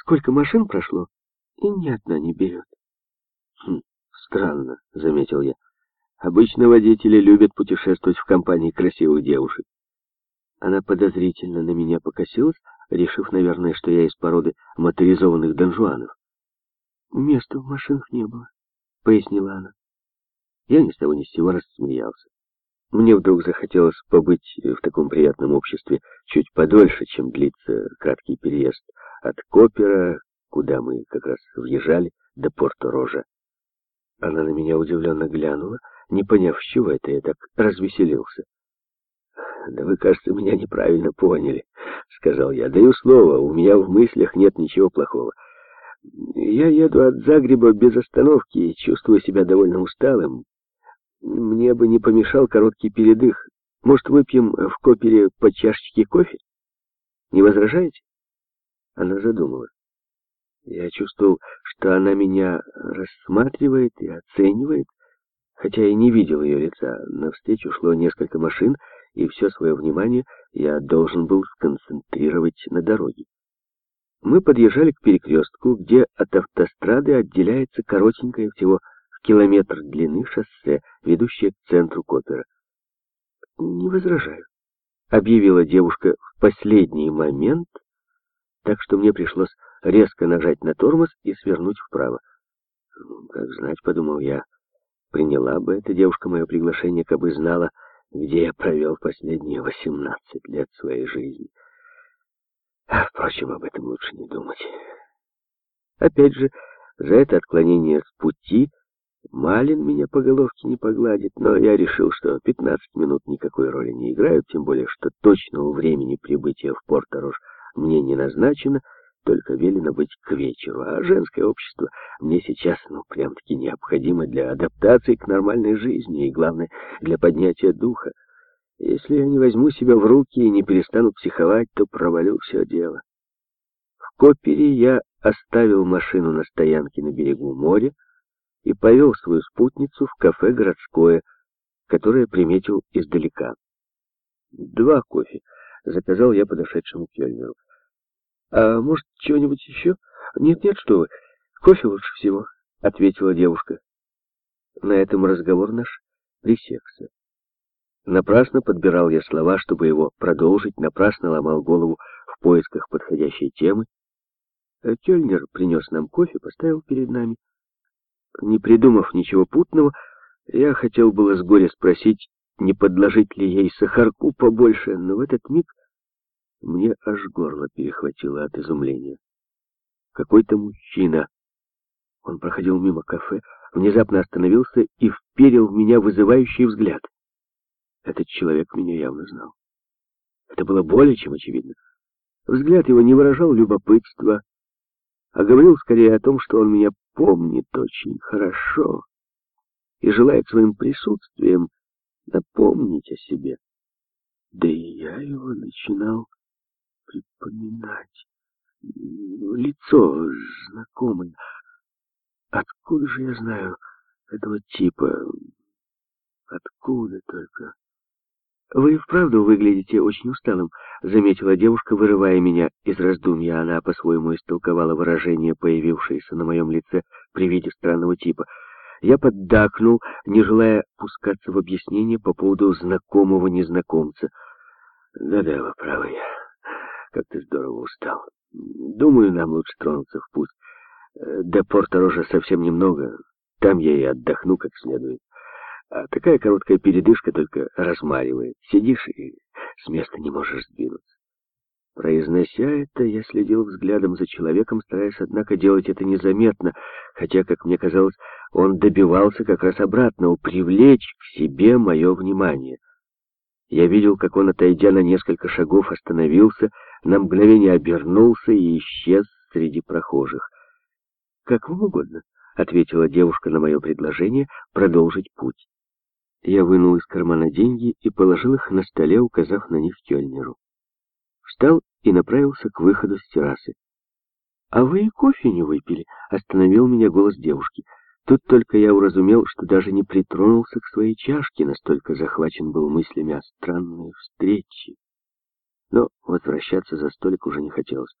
сколько машин прошло, и ни одна не берет. Хм, странно, заметил я. Обычно водители любят путешествовать в компании красивых девушек. Она подозрительно на меня покосилась, решив, наверное, что я из породы моторизованных донжуанов. «Места в машинах не было», — пояснила она. Я ни с того ни с сего рассмеялся. Мне вдруг захотелось побыть в таком приятном обществе чуть подольше, чем длится краткий переезд от Копера, куда мы как раз въезжали, до Порто-Рожа. Она на меня удивленно глянула, не поняв, с чего это я так развеселился. «Да вы, кажется, меня неправильно поняли», — сказал я. «Даю слово, у меня в мыслях нет ничего плохого. Я еду от Загреба без остановки и чувствую себя довольно усталым. Мне бы не помешал короткий передых. Может, выпьем в Копере по чашечке кофе? Не возражаете?» Она задумалась. Я чувствовал, что она меня рассматривает и оценивает, хотя и не видел ее лица. Навстречу шло несколько машин, и все свое внимание я должен был сконцентрировать на дороге. Мы подъезжали к перекрестку, где от автострады отделяется коротенькое всего километр длины шоссе, ведущее к центру Копера. «Не возражаю», — объявила девушка в последний момент, так что мне пришлось резко нажать на тормоз и свернуть вправо. «Ну, «Как знать», — подумал я, — «приняла бы эта девушка мое приглашение, кабы знала, где я провел последние восемнадцать лет своей жизни. А, впрочем, об этом лучше не думать. Опять же, за это отклонение с пути Малин меня по головке не погладит, но я решил, что пятнадцать минут никакой роли не играют, тем более, что точного времени прибытия в Порт-Орош мне не назначено, только велено быть к вечеру, а женское общество мне сейчас, ну, прям-таки необходимо для адаптации к нормальной жизни и, главное, для поднятия духа. Если я не возьму себя в руки и не перестану психовать, то провалю все дело. В Копере я оставил машину на стоянке на берегу моря и повел свою спутницу в кафе городское, которое приметил издалека. Два кофе заказал я подошедшему кельнеру. «А может, чего-нибудь еще?» «Нет-нет, что вы, кофе лучше всего», — ответила девушка. На этом разговор наш пресекся. Напрасно подбирал я слова, чтобы его продолжить, напрасно ломал голову в поисках подходящей темы. Кёльнер принес нам кофе, поставил перед нами. Не придумав ничего путного, я хотел было с горя спросить, не подложить ли ей сахарку побольше, но в этот миг мне аж горло перехватило от изумления. Какой-то мужчина. Он проходил мимо кафе, внезапно остановился и вперил в меня вызывающий взгляд. Этот человек меня явно знал. Это было более чем очевидно. Взгляд его не выражал любопытства, а говорил скорее о том, что он меня помнит очень хорошо и желает своим присутствием напомнить о себе. Да и я его начинал припоминать. Лицо знакомое. Откуда же я знаю этого типа? Откуда только? Вы вправду выглядите очень усталым, заметила девушка, вырывая меня из раздумья. Она по-своему истолковала выражение, появившееся на моем лице при виде странного типа. Я поддакнул, не желая пускаться в объяснение по поводу знакомого незнакомца. Да-да, вы правы. Как ты здорово устал. Думаю, нам лучше тронуться в путь. Э, до порта Рожа совсем немного. Там я и отдохну как следует. А такая короткая передышка только размаривает. Сидишь и с места не можешь сдвинуться. Произнося это, я следил взглядом за человеком, стараясь, однако, делать это незаметно, хотя, как мне казалось, он добивался как раз обратного — привлечь к себе мое внимание. Я видел, как он, отойдя на несколько шагов, остановился, на мгновение обернулся и исчез среди прохожих. «Как вам угодно», — ответила девушка на мое предложение продолжить путь. Я вынул из кармана деньги и положил их на столе, указав на них Кёльнеру. Встал и направился к выходу с террасы. «А вы и кофе не выпили?» — остановил меня голос девушки. Тут только я уразумел, что даже не притронулся к своей чашке, настолько захвачен был мыслями о странной встрече. Но возвращаться за столик уже не хотелось.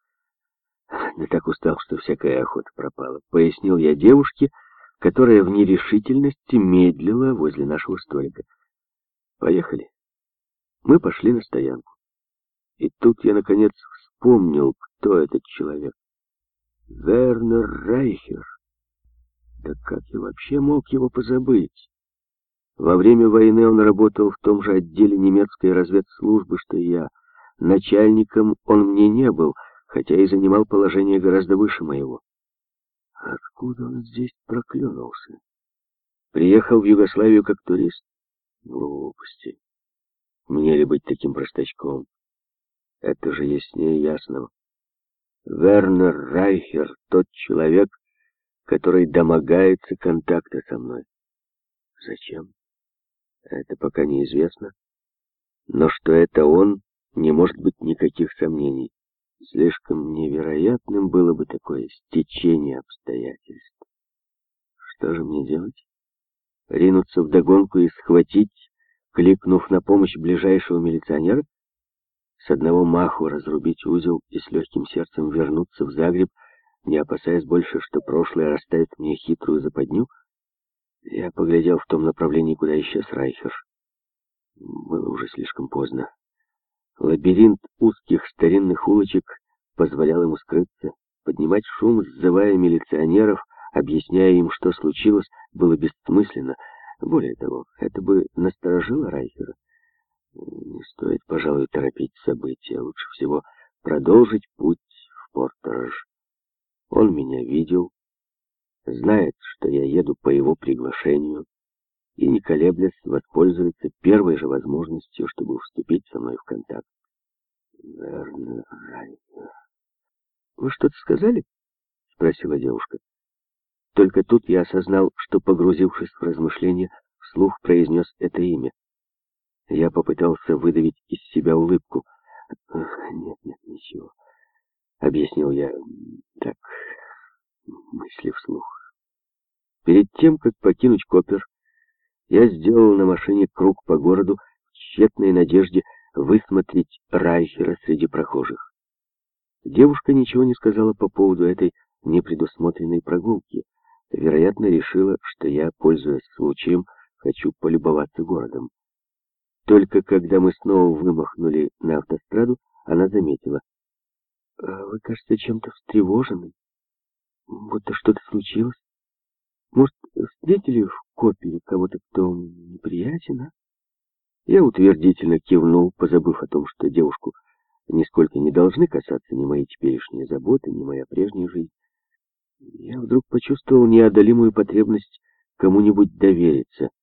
Да так устал, что всякая охота пропала. Пояснил я девушке, которая в нерешительности медлила возле нашего столика. Поехали. Мы пошли на стоянку. И тут я, наконец, вспомнил, кто этот человек. Вернер Райхер. Да как я вообще мог его позабыть? Во время войны он работал в том же отделе немецкой разведслужбы, что и я. Начальником он мне не был, хотя и занимал положение гораздо выше моего. Откуда он здесь проклюнулся? Приехал в Югославию как турист? Глупости. Мне ли быть таким простачком? Это же яснее ясного. Вернер Райхер — тот человек, который домогается контакта со мной. Зачем? Это пока неизвестно. Но что это он, не может быть никаких сомнений. Слишком невероятным было бы такое стечение обстоятельств. Что же мне делать? Ринуться в догонку и схватить, кликнув на помощь ближайшего милиционера? С одного маху разрубить узел и с легким сердцем вернуться в Загреб, не опасаясь больше, что прошлое расставит мне хитрую западню? Я поглядел в том направлении, куда исчез Райхер. Было уже слишком поздно. Лабиринт узких старинных улочек позволял ему скрыться. Поднимать шум, сзывая милиционеров, объясняя им, что случилось, было бессмысленно. Более того, это бы насторожило Райхера. Не стоит, пожалуй, торопить события. Лучше всего продолжить путь в Порторж. Он меня видел, знает, что я еду по его приглашению, не колеблясь, воспользуется первой же возможностью, чтобы вступить со мной в контакт. Верно, Райнер. «Вы что-то сказали?» — спросила девушка. Только тут я осознал, что, погрузившись в размышления, вслух произнес это имя. Я попытался выдавить из себя улыбку. «Нет, нет, ничего», — объяснил я так, мысли вслух. Перед тем, как покинуть Копер, я сделал на машине круг по городу в тщетной надежде высмотреть Райхера среди прохожих. Девушка ничего не сказала по поводу этой непредусмотренной прогулки. Вероятно, решила, что я, пользуясь случаем, хочу полюбоваться городом. Только когда мы снова вымахнули на автостраду, она заметила. «А «Вы, кажется, чем-то встревожены. Будто что-то случилось. Может, встретили в копии кого-то, кто неприятен, а?» Я утвердительно кивнул, позабыв о том, что девушку нисколько не должны касаться ни мои теперешние заботы, ни моя прежняя жизнь. Я вдруг почувствовал неодолимую потребность кому-нибудь довериться —